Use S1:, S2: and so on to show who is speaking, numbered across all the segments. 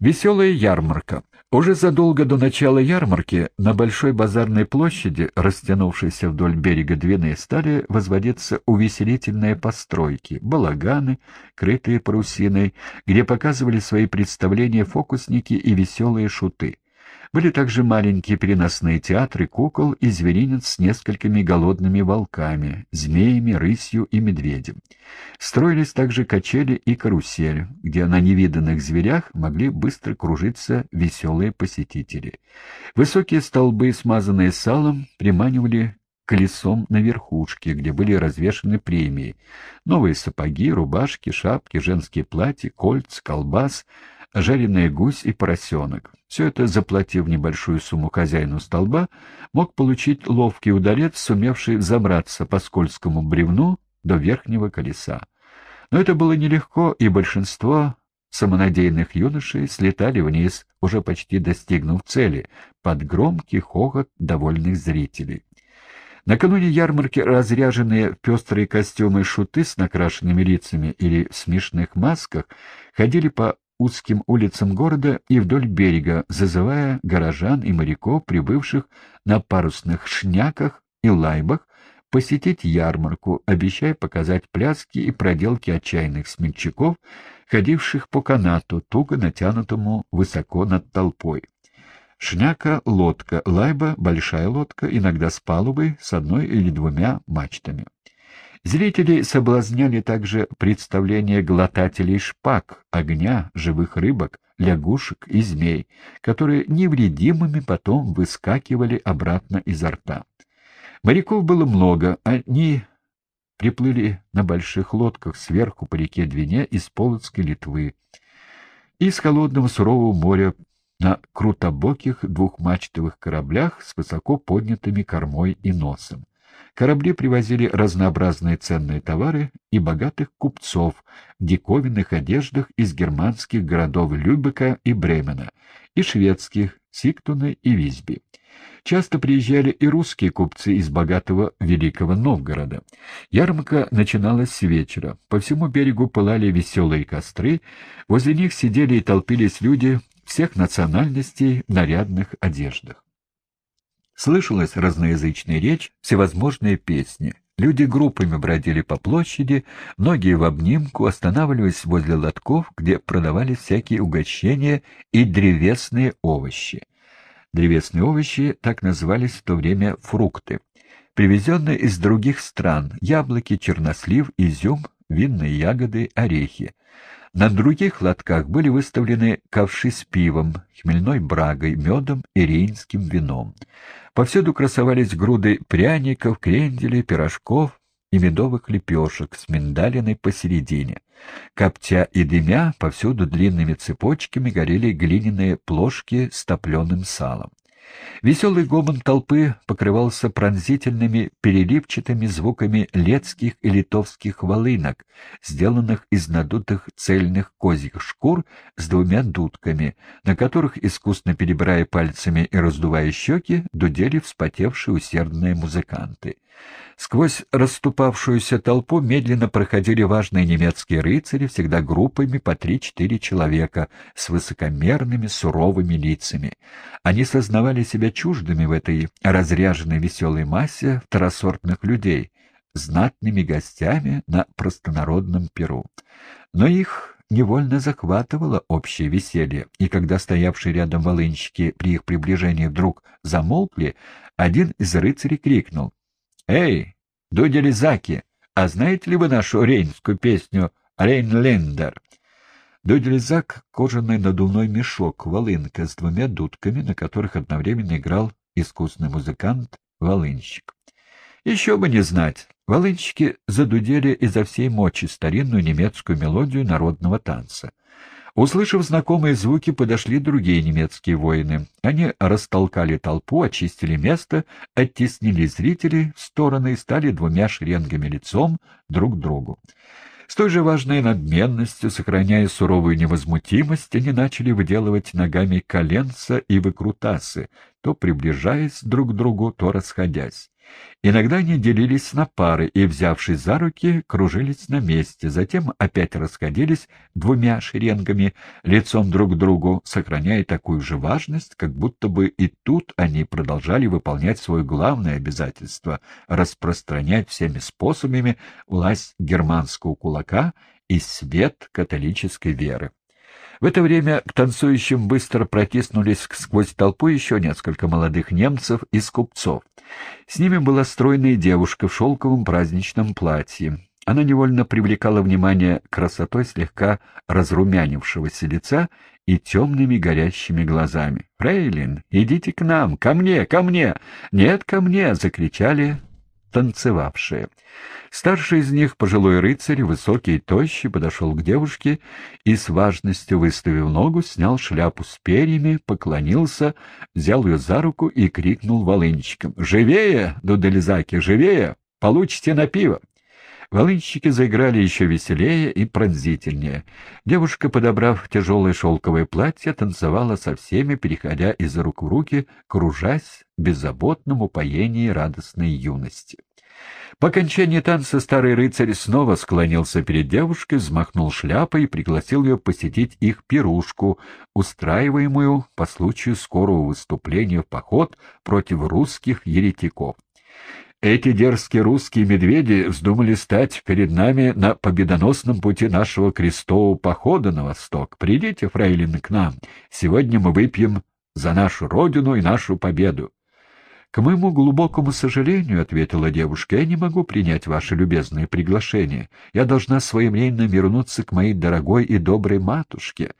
S1: Веселая ярмарка. Уже задолго до начала ярмарки на Большой базарной площади, растянувшейся вдоль берега Двины, стали возводиться увеселительные постройки, балаганы, крытые парусиной, где показывали свои представления фокусники и веселые шуты. Были также маленькие переносные театры кукол и зверинец с несколькими голодными волками, змеями, рысью и медведем. Строились также качели и карусель, где на невиданных зверях могли быстро кружиться веселые посетители. Высокие столбы, смазанные салом, приманивали колесом на верхушке, где были развешаны премии. Новые сапоги, рубашки, шапки, женские платья, кольца, колбас — жареный гусь и поросенок. Все это, заплатив небольшую сумму хозяину столба, мог получить ловкий удалец, сумевший взобраться по скользкому бревну до верхнего колеса. Но это было нелегко, и большинство самонадеянных юношей слетали вниз, уже почти достигнув цели, под громкий хохот довольных зрителей. Накануне ярмарки разряженные в пестрые костюмы шуты с накрашенными лицами или в смешных масках ходили по узким улицам города и вдоль берега, зазывая горожан и моряков, прибывших на парусных шняках и лайбах, посетить ярмарку, обещая показать пляски и проделки отчаянных смельчаков, ходивших по канату, туго натянутому высоко над толпой. Шняка — лодка, лайба — большая лодка, иногда с палубой, с одной или двумя мачтами. Зрители соблазняли также представления глотателей шпаг, огня, живых рыбок, лягушек и змей, которые невредимыми потом выскакивали обратно изо рта. Моряков было много, они приплыли на больших лодках сверху по реке Двине из Полоцкой Литвы. Из холодного сурового моря на крутобоких двухмачтовых кораблях с высоко поднятыми кормой и носом. Корабли привозили разнообразные ценные товары и богатых купцов в диковинных одеждах из германских городов Любека и Бремена, и шведских Сиктуна и Визби. Часто приезжали и русские купцы из богатого Великого Новгорода. Ярмарка начиналась с вечера. По всему берегу пылали веселые костры, возле них сидели и толпились люди всех национальностей в нарядных одеждах. Слышалась разноязычная речь, всевозможные песни. Люди группами бродили по площади, многие в обнимку останавливались возле лотков, где продавались всякие угощения и древесные овощи. Древесные овощи так назывались в то время фрукты. Привезенные из других стран — яблоки, чернослив, изюм, винные ягоды, орехи. На других лотках были выставлены ковши с пивом, хмельной брагой, медом и рейнским вином. Повсюду красовались груды пряников, кренделей, пирожков и медовых лепешек с миндалиной посередине. Коптя и дымя, повсюду длинными цепочками горели глиняные плошки с топленым салом. Веселый гомон толпы покрывался пронзительными переливчатыми звуками летских и литовских волынок, сделанных из надутых цельных козьих шкур с двумя дудками, на которых, искусно перебирая пальцами и раздувая щеки, дудели вспотевшие усердные музыканты. Сквозь расступавшуюся толпу медленно проходили важные немецкие рыцари, всегда группами по три-четыре человека, с высокомерными суровыми лицами. Они сознавали себя чуждыми в этой разряженной веселой массе второсортных людей, знатными гостями на простонародном перу. Но их невольно захватывало общее веселье, и когда стоявшие рядом волынщики при их приближении вдруг замолкли, один из рыцарей крикнул «Эй, Дуделизаки, а знаете ли вы нашу рейнскую песню «Рейнлендер»?» Дуделизак — кожаный надувной мешок, волынка с двумя дудками, на которых одновременно играл искусный музыкант-волынщик. Еще бы не знать, волынщики задудели изо всей мочи старинную немецкую мелодию народного танца. Услышав знакомые звуки, подошли другие немецкие воины. Они растолкали толпу, очистили место, оттеснили зрителей в стороны и стали двумя шеренгами лицом друг к другу. С той же важной надменностью, сохраняя суровую невозмутимость, они начали выделывать ногами коленца и выкрутасы, то приближаясь друг к другу, то расходясь. Иногда они делились на пары и, взявшись за руки, кружились на месте, затем опять расходились двумя шеренгами, лицом друг к другу, сохраняя такую же важность, как будто бы и тут они продолжали выполнять свое главное обязательство — распространять всеми способами власть германского кулака и свет католической веры. В это время к танцующим быстро протиснулись сквозь толпу еще несколько молодых немцев из купцов. С ними была стройная девушка в шелковом праздничном платье. Она невольно привлекала внимание красотой слегка разрумянившегося лица и темными горящими глазами. «Фрейлин, идите к нам! Ко мне! Ко мне! Нет, ко мне!» — закричали танцевавшие. Старший из них, пожилой рыцарь, высокий и тощий, подошел к девушке и, с важностью выставив ногу, снял шляпу с перьями, поклонился, взял ее за руку и крикнул волынщикам. «Живее, дуделизаки, живее! Получите на пиво!» Волынщики заиграли еще веселее и пронзительнее. Девушка, подобрав тяжелое шелковое платье, танцевала со всеми, переходя из рук в руки, кружась в беззаботном упоении радостной юности. По окончании танца старый рыцарь снова склонился перед девушкой, взмахнул шляпой и пригласил ее посетить их пирушку, устраиваемую по случаю скорого выступления в поход против русских еретиков. Эти дерзкие русские медведи вздумали стать перед нами на победоносном пути нашего крестового похода на восток. Придите, фрейлины, к нам. Сегодня мы выпьем за нашу родину и нашу победу. — К моему глубокому сожалению, — ответила девушка, — я не могу принять ваше любезное приглашение. Я должна своевременно вернуться к моей дорогой и доброй матушке.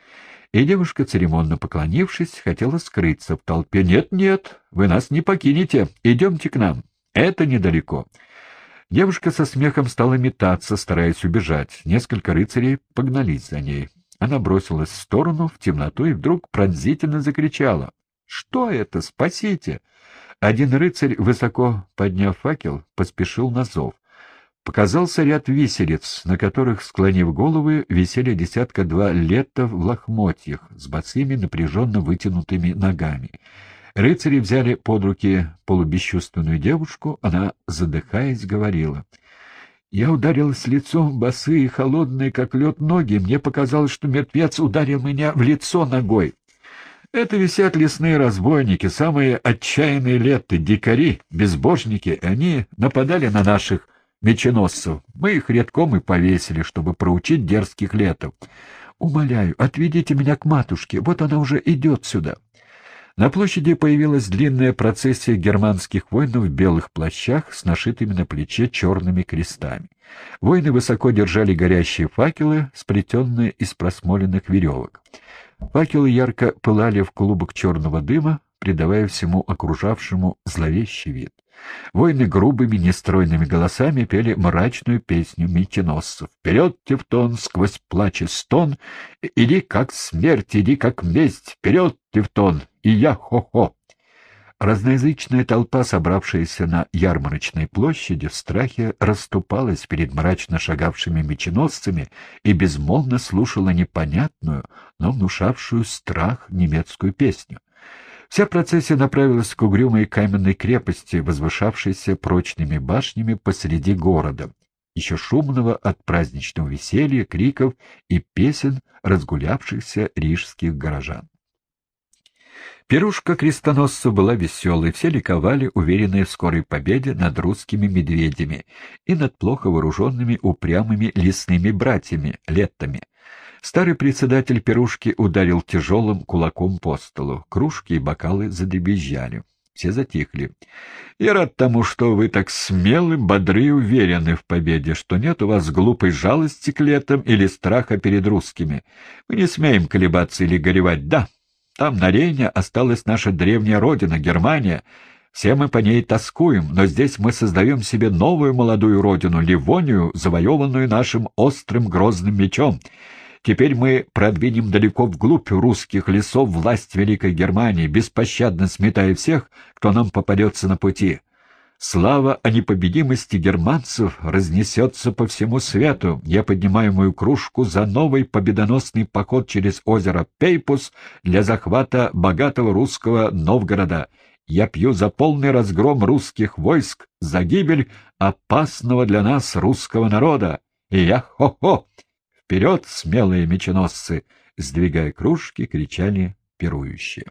S1: И девушка, церемонно поклонившись, хотела скрыться в толпе. «Нет, нет, вы нас не покинете. Идемте к нам». Это недалеко. Девушка со смехом стала метаться, стараясь убежать. Несколько рыцарей погнались за ней. Она бросилась в сторону, в темноту, и вдруг пронзительно закричала. «Что это? Спасите!» Один рыцарь, высоко подняв факел, поспешил на зов. Показался ряд виселиц, на которых, склонив головы, висели десятка-два летов в лохмотьях с босыми напряженно вытянутыми ногами. Рыцари взяли под руки полубесчувственную девушку, она, задыхаясь, говорила. Я ударилась лицом, босые, холодные, как лед, ноги. Мне показалось, что мертвец ударил меня в лицо ногой. Это висят лесные разбойники, самые отчаянные леты, дикари, безбожники. Они нападали на наших меченосцев. Мы их редком и повесили, чтобы проучить дерзких летов. Умоляю, отведите меня к матушке, вот она уже идет сюда. На площади появилась длинная процессия германских воинов в белых плащах с нашитыми на плече черными крестами. Воины высоко держали горящие факелы, сплетенные из просмоленных веревок. Факелы ярко пылали в клубок черного дыма, придавая всему окружавшему зловещий вид. Воины грубыми, нестройными голосами пели мрачную песню меченосцев. «Вперед, Тевтон, сквозь плач и стон! Иди, как смерть, иди, как месть! Вперед, Тевтон, и я хо-хо!» Разноязычная толпа, собравшаяся на ярмарочной площади, в страхе расступалась перед мрачно шагавшими меченосцами и безмолвно слушала непонятную, но внушавшую страх немецкую песню. Вся процессия направилась к угрюмой каменной крепости, возвышавшейся прочными башнями посреди города, еще шумного от праздничного веселья, криков и песен разгулявшихся рижских горожан. Пирушка крестоносцев была веселой, все ликовали, уверенные в скорой победе над русскими медведями и над плохо вооруженными упрямыми лесными братьями, леттами. Старый председатель пирушки ударил тяжелым кулаком по столу. Кружки и бокалы задребезжали. Все затихли. «Я рад тому, что вы так смелы, бодры и уверены в победе, что нет у вас глупой жалости к летам или страха перед русскими. Мы не смеем колебаться или горевать. Да, там на Рейне осталась наша древняя родина, Германия. Все мы по ней тоскуем, но здесь мы создаем себе новую молодую родину, Ливонию, завоеванную нашим острым грозным мечом». Теперь мы продвинем далеко вглубь русских лесов власть Великой Германии, беспощадно сметая всех, кто нам попадется на пути. Слава о непобедимости германцев разнесется по всему свету. Я поднимаю мою кружку за новый победоносный поход через озеро Пейпус для захвата богатого русского Новгорода. Я пью за полный разгром русских войск, за гибель опасного для нас русского народа. Я хо-хо! Вперед, смелые меченосцы! Сдвигая кружки, кричали пирующие.